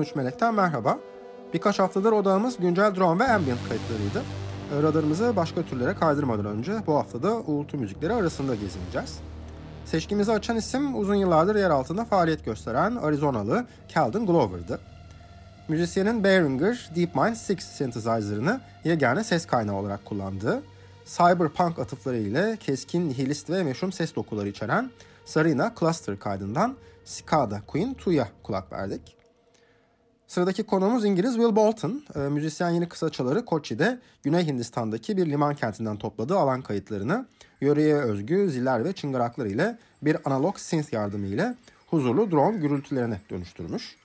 13 Melek'ten merhaba. Birkaç haftadır odağımız güncel drone ve ambient kayıtlarıydı. Radarımızı başka türlere kaydırmadan önce bu haftada uğultu müzikleri arasında gezineceğiz. Seçkimizi açan isim uzun yıllardır yer altında faaliyet gösteren Arizonalı Calvin Glover'dı. Müzisyenin Behringer DeepMind 6 synthesizer'ını yegane ses kaynağı olarak kullandığı, cyberpunk atıfları ile keskin nihilist ve meşhum ses dokuları içeren Sarina Cluster kaydından Cicada Queen 2'ya kulak verdik. Sıradaki konuğumuz İngiliz Will Bolton. E, müzisyen yeni kısaçaları Kochi'de Güney Hindistan'daki bir liman kentinden topladığı alan kayıtlarını yöreye özgü ziller ve çıngıraklar ile bir analog synth yardımı ile huzurlu drone gürültülerine dönüştürmüş.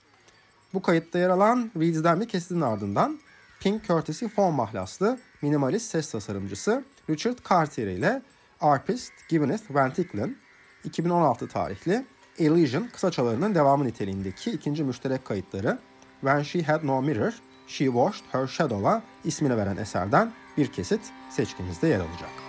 Bu kayıtta yer alan Reeds'den bir kesitinin ardından Pink Courtesy Phone mahlaslı minimalist ses tasarımcısı Richard Cartier ile arpist Gibboneth Van Ticklen 2016 tarihli Elysian kısaçalarının devamı niteliğindeki ikinci müşterek kayıtları When She Had No Mirror, She Washed Her Shadow'a ismini veren eserden bir kesit seçkimizde yer alacak.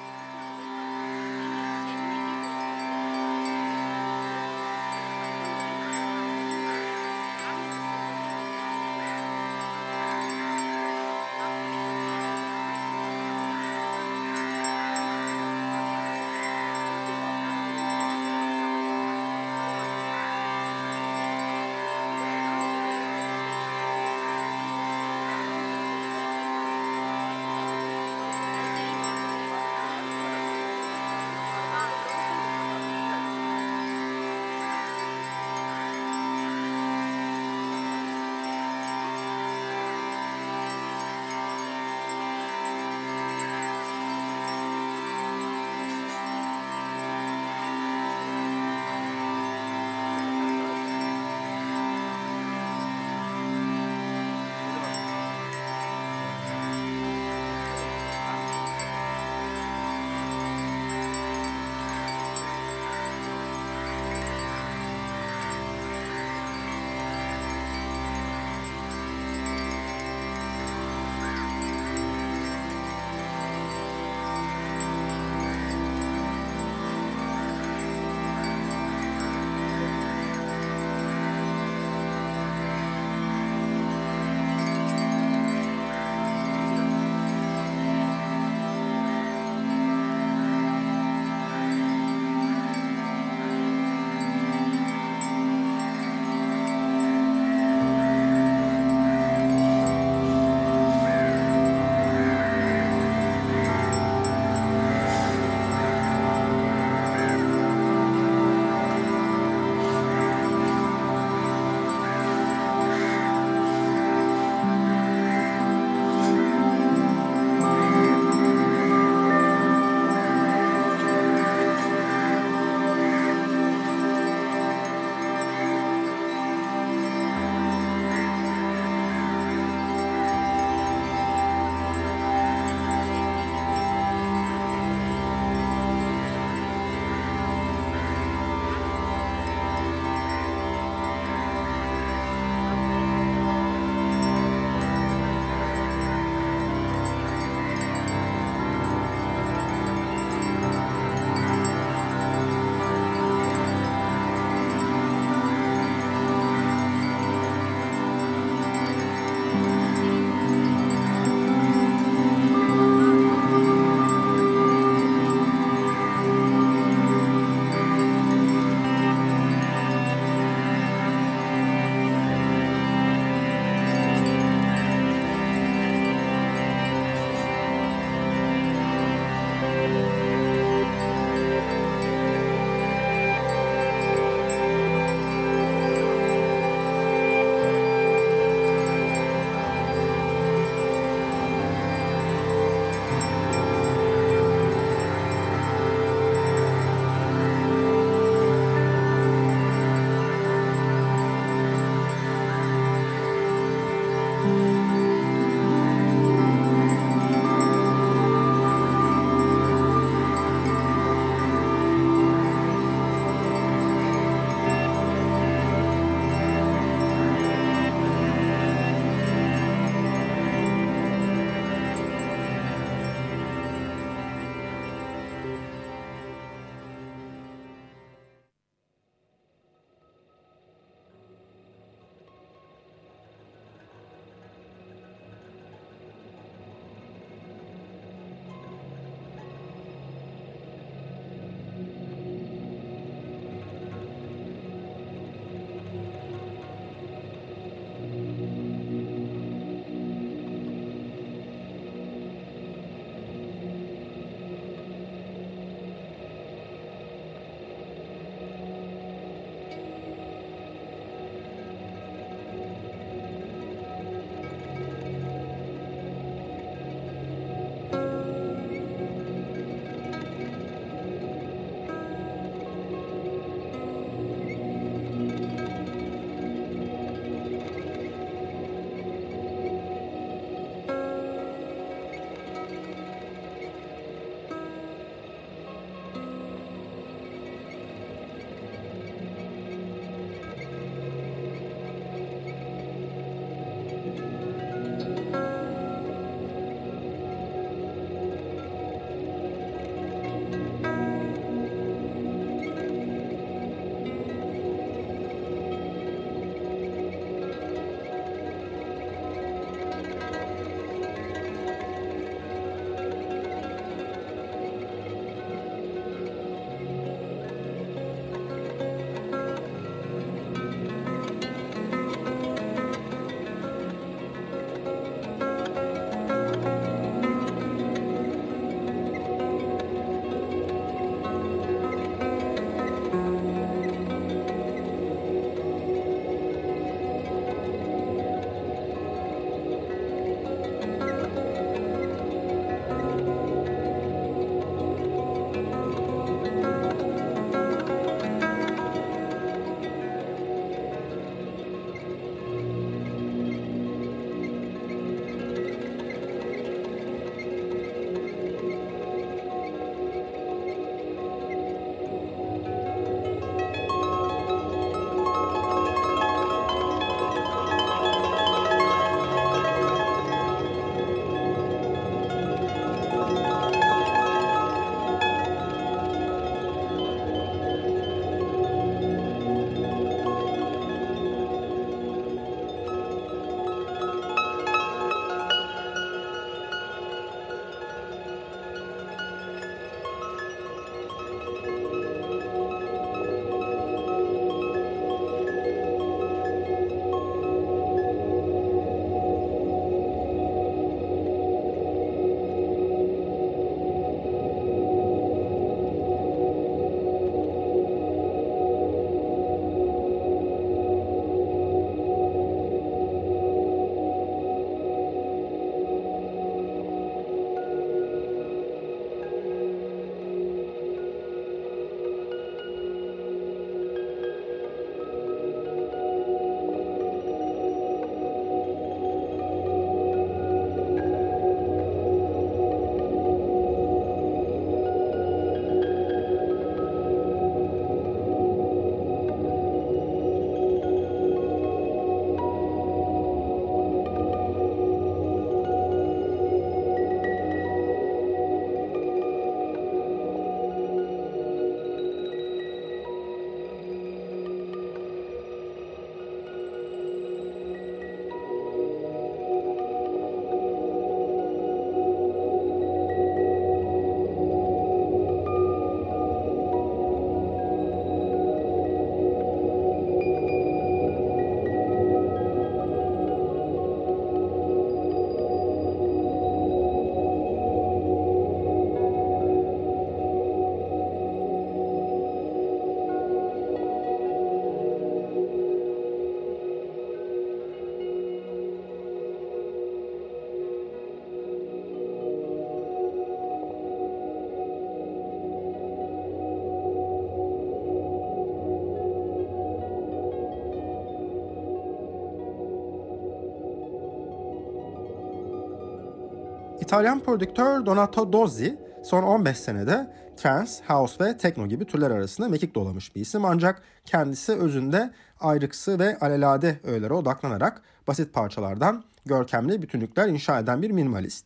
İtalyan prodüktör Donato Dozzi son 15 senede trance, house ve techno gibi türler arasında mekik dolamış bir isim ancak kendisi özünde ayrıksı ve alelade öğelere odaklanarak basit parçalardan görkemli bütünlükler inşa eden bir minimalist.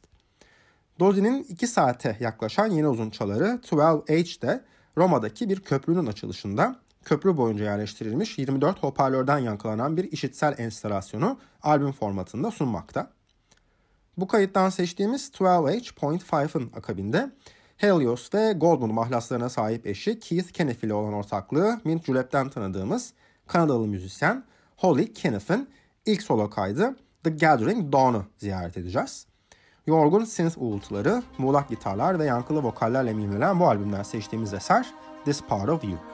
Dozzi'nin 2 saate yaklaşan yeni uzun çaları 12H'de Roma'daki bir köprünün açılışında köprü boyunca yerleştirilmiş 24 hoparlörden yankılanan bir işitsel enstalasyonu albüm formatında sunmakta. Bu kayıttan seçtiğimiz 12H.5'ın akabinde Helios ve Goldman mahlaslarına sahip eşi Keith Kenneth ile olan ortaklığı Mint Julep'ten tanıdığımız Kanadalı müzisyen Holly Kenneth'in ilk solo kaydı The Gathering Dawn'u ziyaret edeceğiz. Yorgun synth uğultuları, muğlak gitarlar ve yankılı vokallerle mimlenen bu albümden seçtiğimiz eser This Part of You.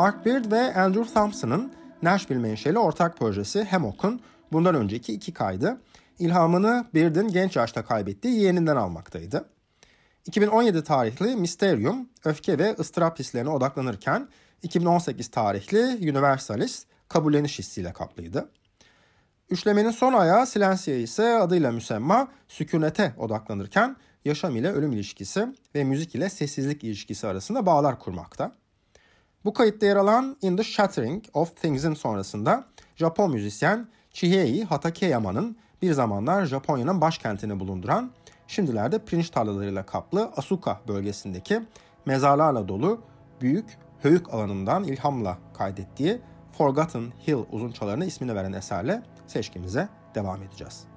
Mark Beard ve Andrew Thompson'ın Nashville menşeli ortak projesi Hammock'un bundan önceki iki kaydı ilhamını Beard'in genç yaşta kaybettiği yeğeninden almaktaydı. 2017 tarihli Mysterium, öfke ve ıstırap hislerine odaklanırken 2018 tarihli Universalis kabulleniş hissiyle kaplıydı. Üçlemenin son ayağı Silencia ise adıyla müsemma sükunete odaklanırken yaşam ile ölüm ilişkisi ve müzik ile sessizlik ilişkisi arasında bağlar kurmakta. Bu kayıtta yer alan In the Shattering of Things'in sonrasında Japon müzisyen Chihei Hatakeyama'nın bir zamanlar Japonya'nın başkentini bulunduran, şimdilerde pirinç tarlalarıyla kaplı Asuka bölgesindeki mezarlarla dolu büyük höyük alanından ilhamla kaydettiği Forgotten Hill uzunçalarına ismini veren eserle seçkimize devam edeceğiz.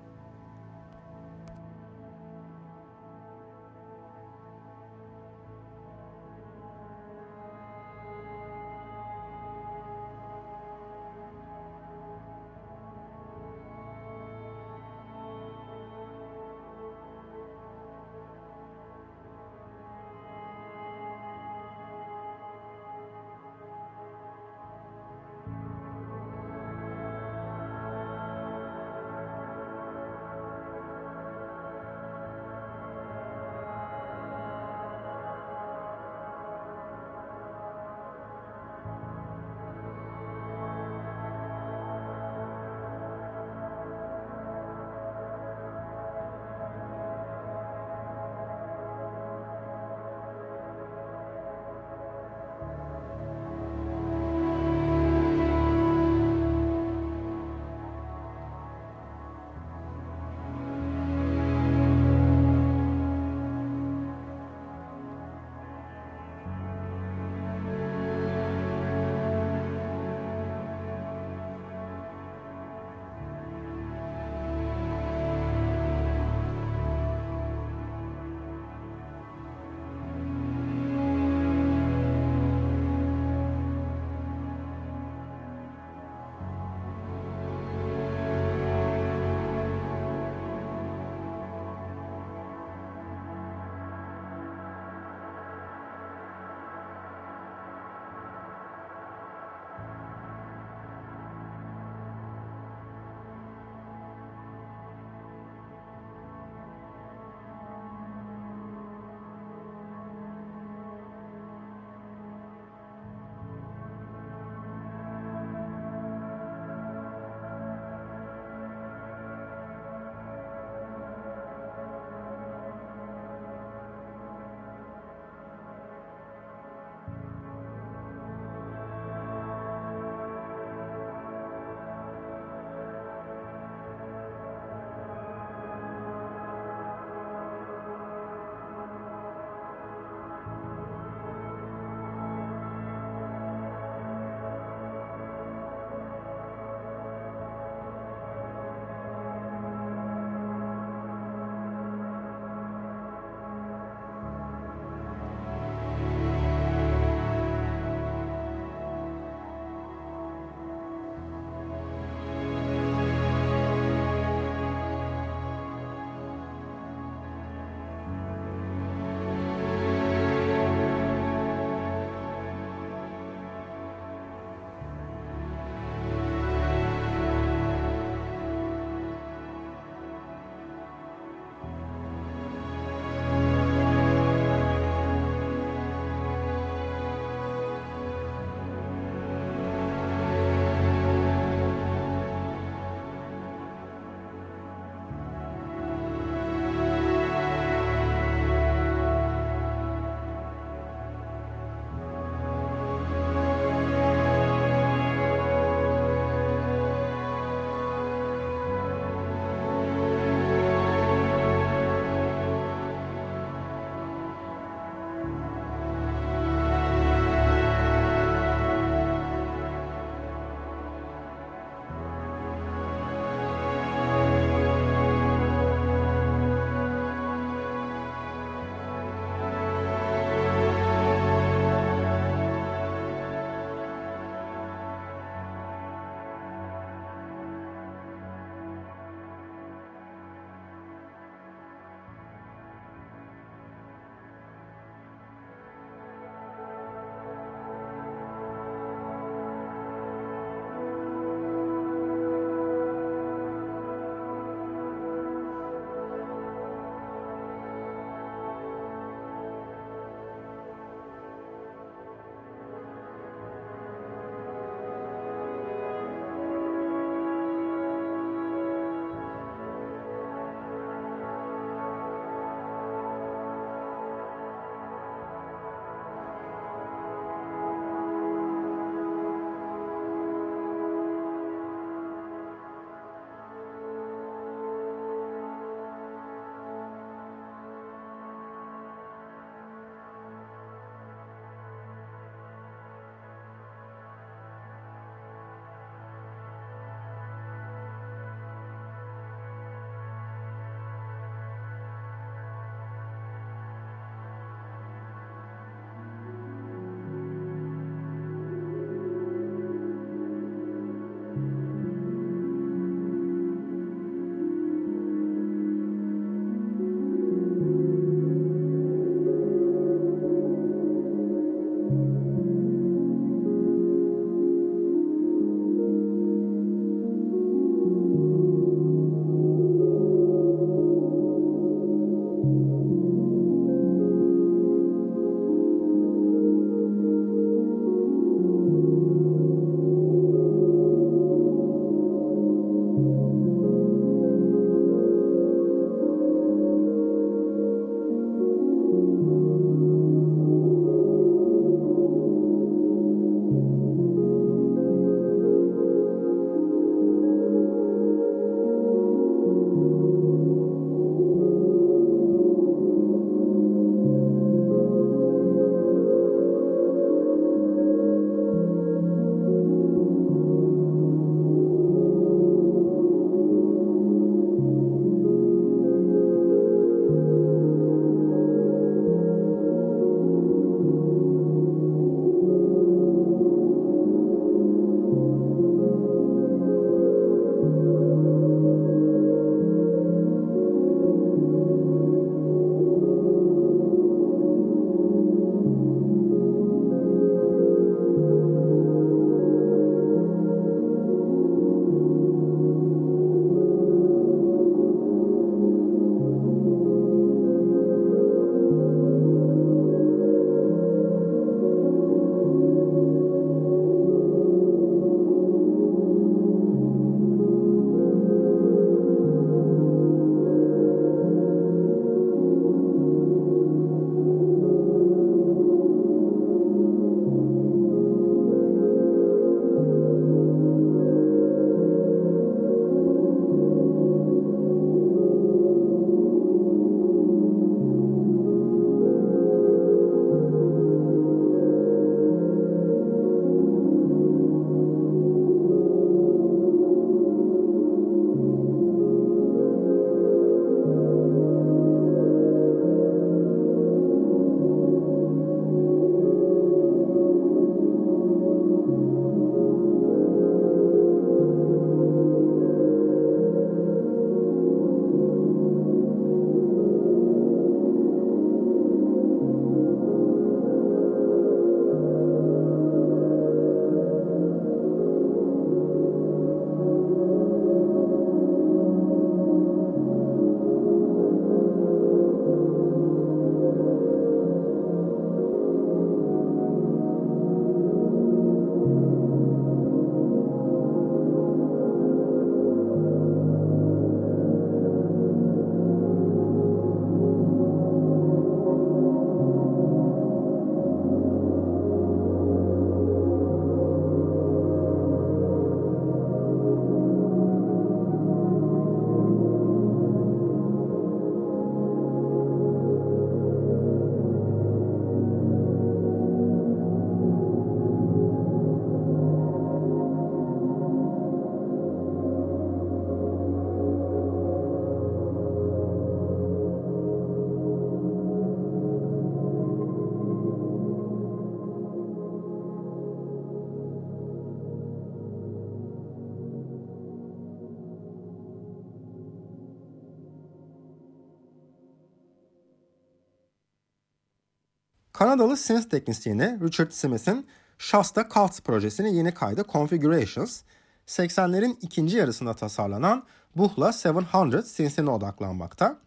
Kanadalı synth teknisyeni Richard Smith'in Shasta Cults projesinin yeni kaydı Configurations, 80'lerin ikinci yarısında tasarlanan Buhla 700 synth'ine odaklanmakta.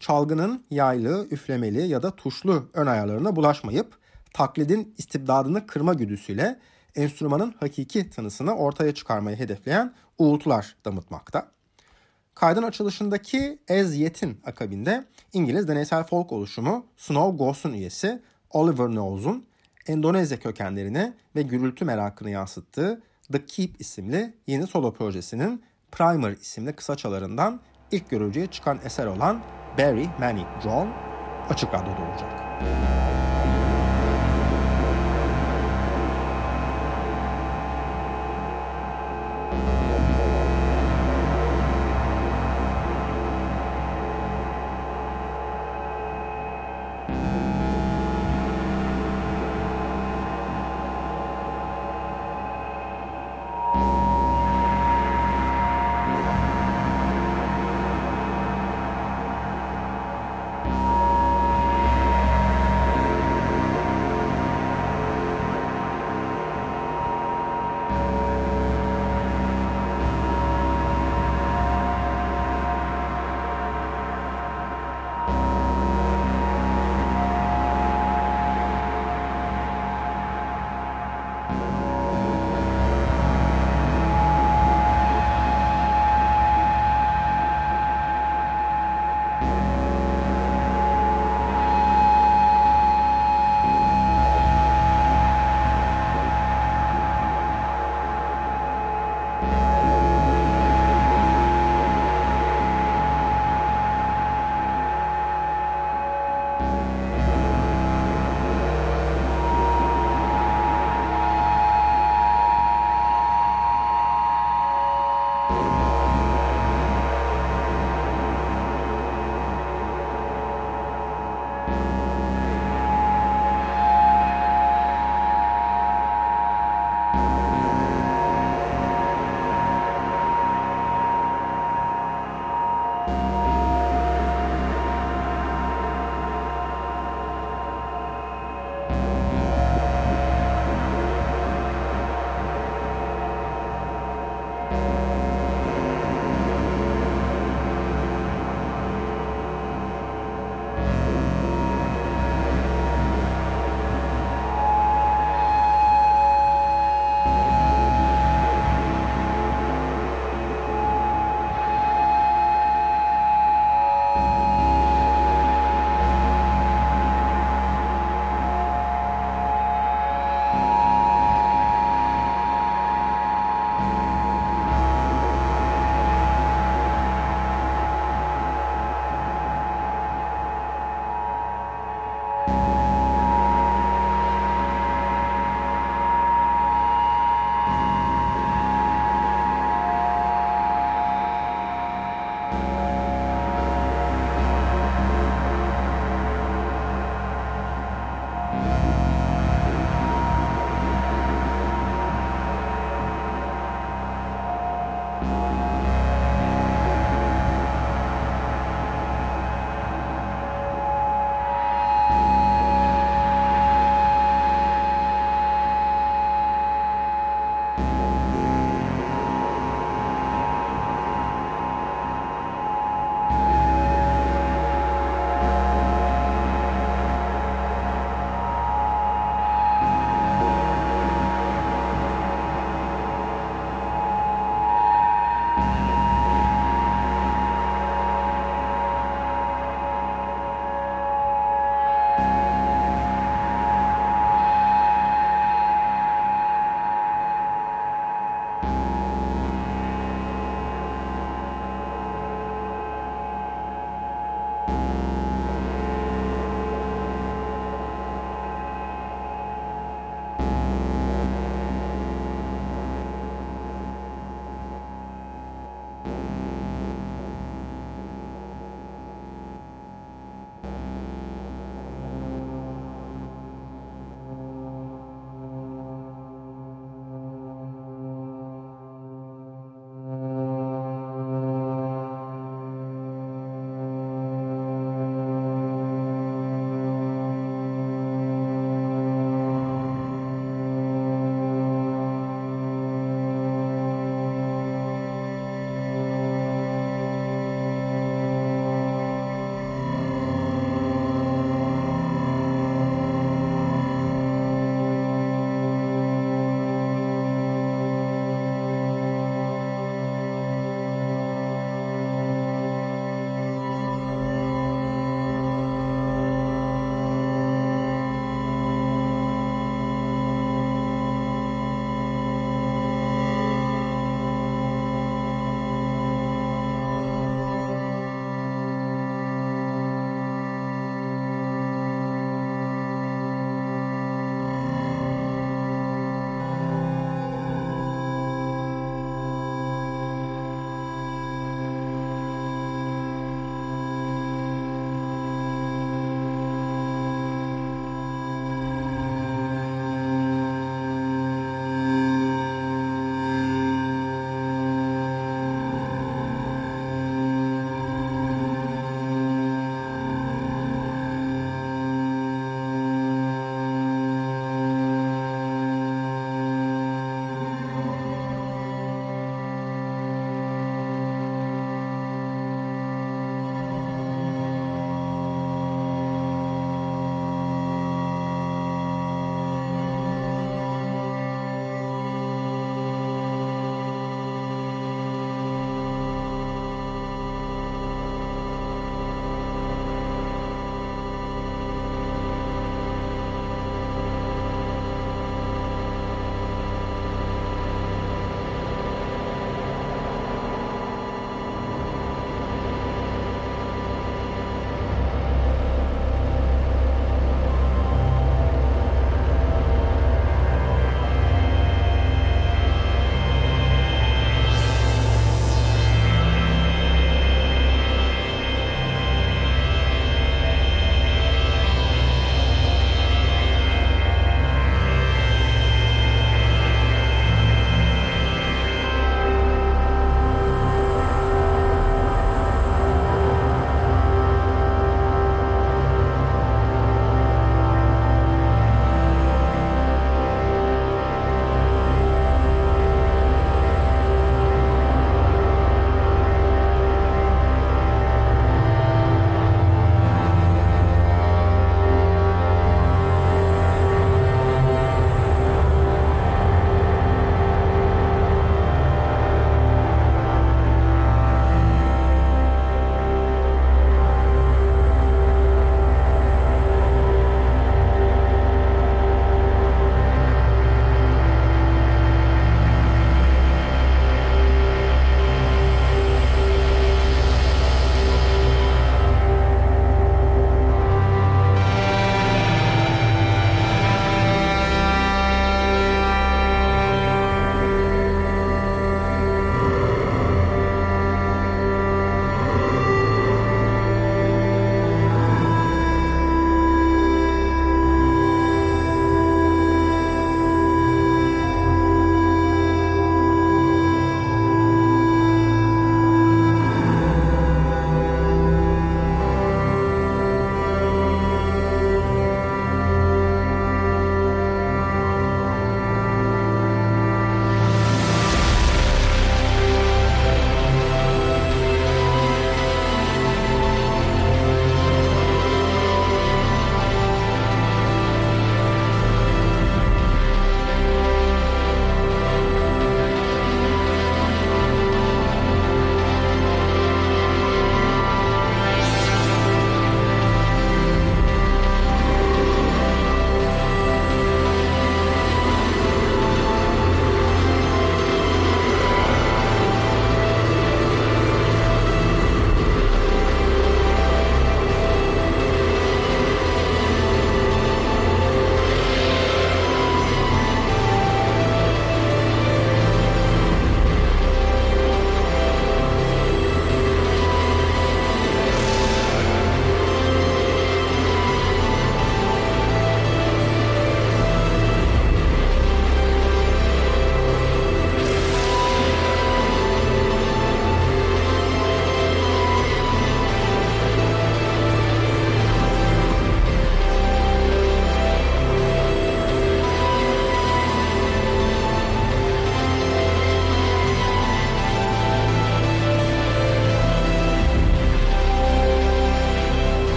Çalgının yaylı, üflemeli ya da tuşlu ön ayarlarına bulaşmayıp taklidin istibdadını kırma güdüsüyle enstrümanın hakiki tınısını ortaya çıkarmayı hedefleyen uğultular damıtmakta. Kaydın açılışındaki Ez Yet'in akabinde İngiliz deneysel folk oluşumu Snow Ghost'un üyesi Oliver Knowles'un Endonezya kökenlerini ve gürültü merakını yansıttığı The Keep isimli yeni solo projesinin Primer isimli kısaçalarından ilk görücüye çıkan eser olan Barry Manny John açık radyoda olacak.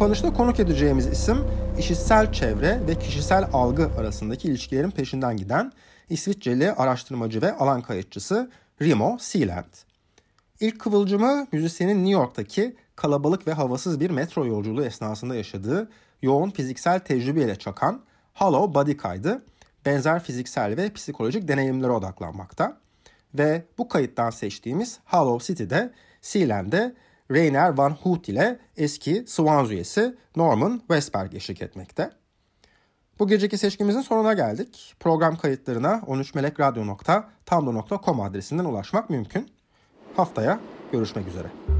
Kapanışta konuk edeceğimiz isim işitsel çevre ve kişisel algı arasındaki ilişkilerin peşinden giden İsviçreli araştırmacı ve alan kayıtçısı Rimo Sealand. İlk kıvılcımı müzisyenin New York'taki kalabalık ve havasız bir metro yolculuğu esnasında yaşadığı yoğun fiziksel tecrübeyle çakan Hollow Body kaydı benzer fiziksel ve psikolojik deneyimlere odaklanmakta. Ve bu kayıttan seçtiğimiz Hollow City'de Sealand'e Rainer Van Hoot ile eski Swans üyesi Norman Westberg eşlik etmekte. Bu geceki seçkimizin sonuna geldik. Program kayıtlarına 13melekradyo.tumblr.com adresinden ulaşmak mümkün. Haftaya görüşmek üzere.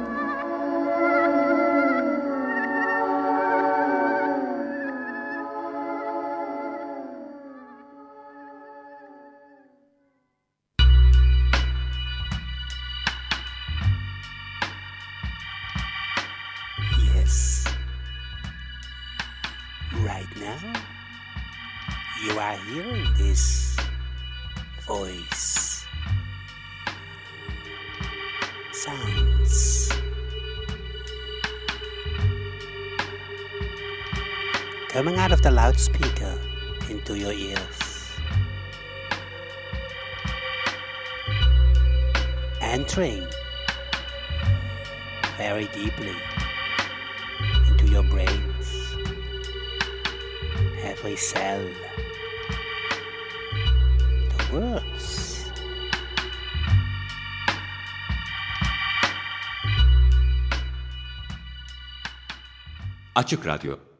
loudspeaker into your ears. Entering very deeply into your brains, every cell, the words. Açık Radyo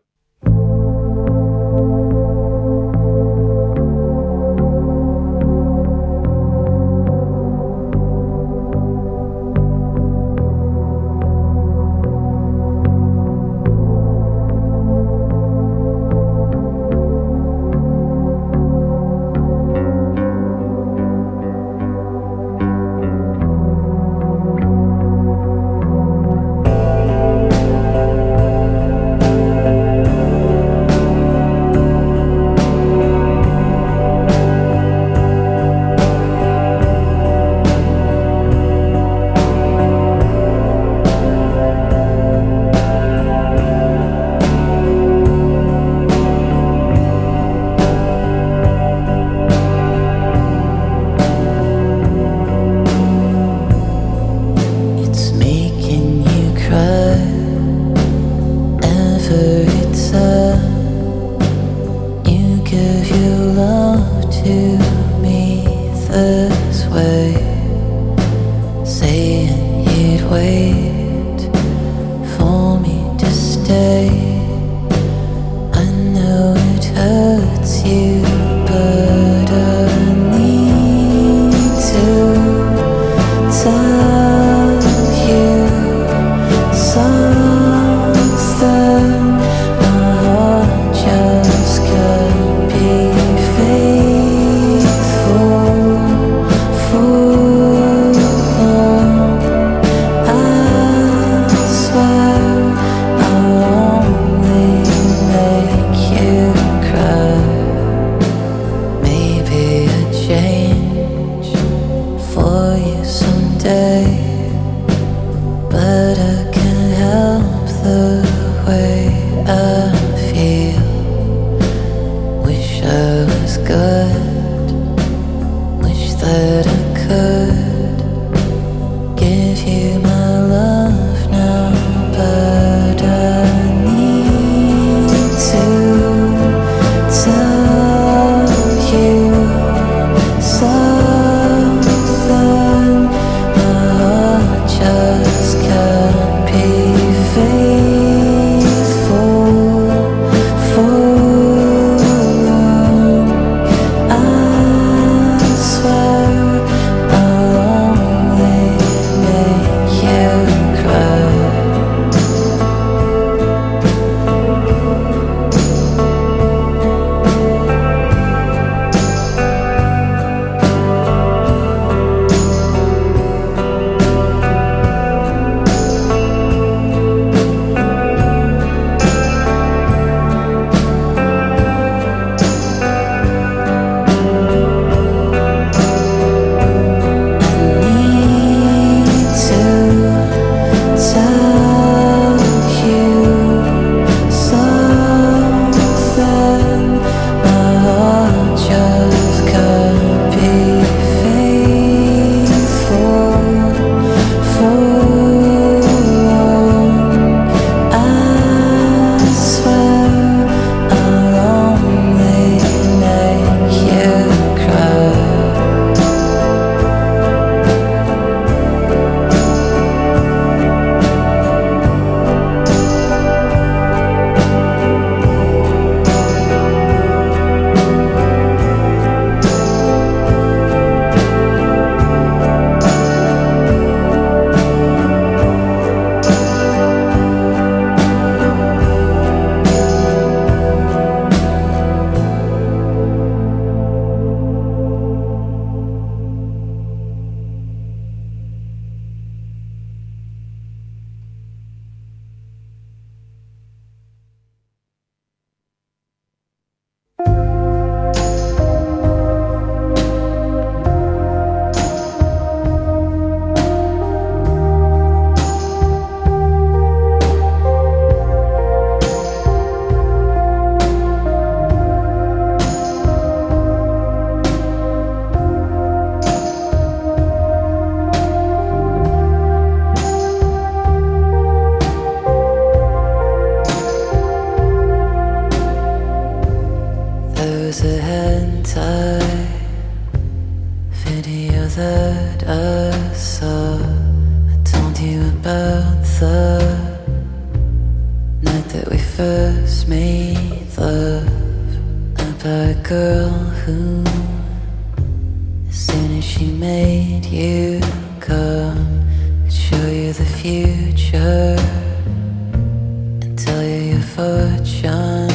that we first made love about a girl who, as soon as she made you come, could show you the future and tell you your fortune.